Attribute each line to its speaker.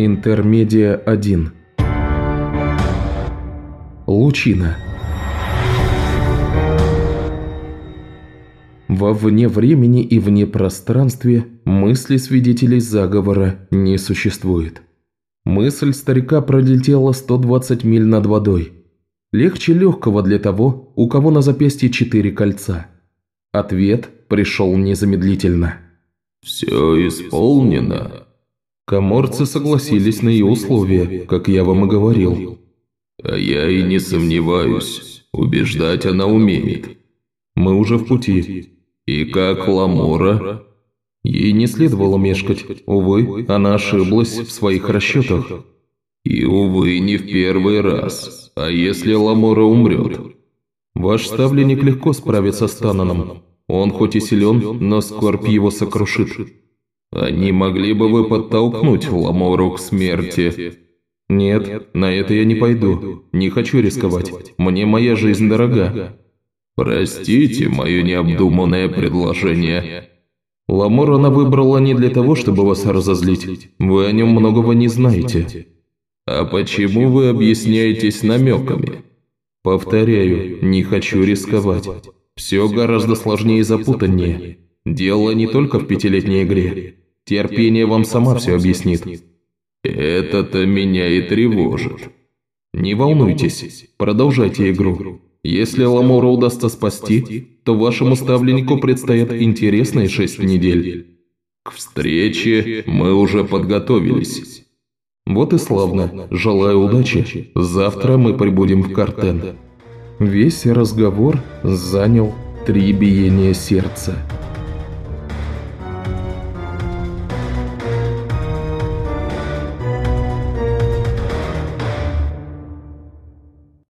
Speaker 1: Интермедиа 1 Лучина Во вне времени и вне пространстве мысли свидетелей заговора не существует. Мысль старика пролетела 120 миль над водой. Легче легкого для того, у кого на запястье четыре кольца. Ответ пришел незамедлительно.
Speaker 2: «Все исполнено»,
Speaker 1: Коморцы согласились на ее условия, как я вам и говорил.
Speaker 2: А я и не сомневаюсь. Убеждать она умеет.
Speaker 1: Мы уже в пути.
Speaker 2: И как Ламора?
Speaker 1: Ей не следовало мешкать. Увы, она ошиблась в своих расчетах.
Speaker 2: И, увы, не в первый раз. А если Ламора умрет?
Speaker 1: Ваш ставленник легко справится с Тананом. Он хоть и силен, но скорбь его сокрушит.
Speaker 2: Не могли бы вы подтолкнуть Ламору к смерти?»
Speaker 1: «Нет, на это я не пойду. Не хочу рисковать. Мне моя жизнь дорога».
Speaker 2: «Простите мое необдуманное предложение».
Speaker 1: Ламор она выбрала не для того, чтобы вас разозлить. Вы о нем многого не знаете.
Speaker 2: А почему вы объясняетесь намеками?
Speaker 1: Повторяю, не хочу рисковать. Все гораздо сложнее и запутаннее. Дело не только в пятилетней игре. Терпение вам сама все объяснит.
Speaker 2: Это-то меня и тревожит.
Speaker 1: Не волнуйтесь, продолжайте игру. Если Ламора удастся спасти, то вашему ставленнику предстоят интересные шесть недель.
Speaker 2: К встрече мы уже подготовились.
Speaker 1: Вот и славно. Желаю удачи. Завтра мы прибудем в Картен. Весь разговор занял три биения сердца.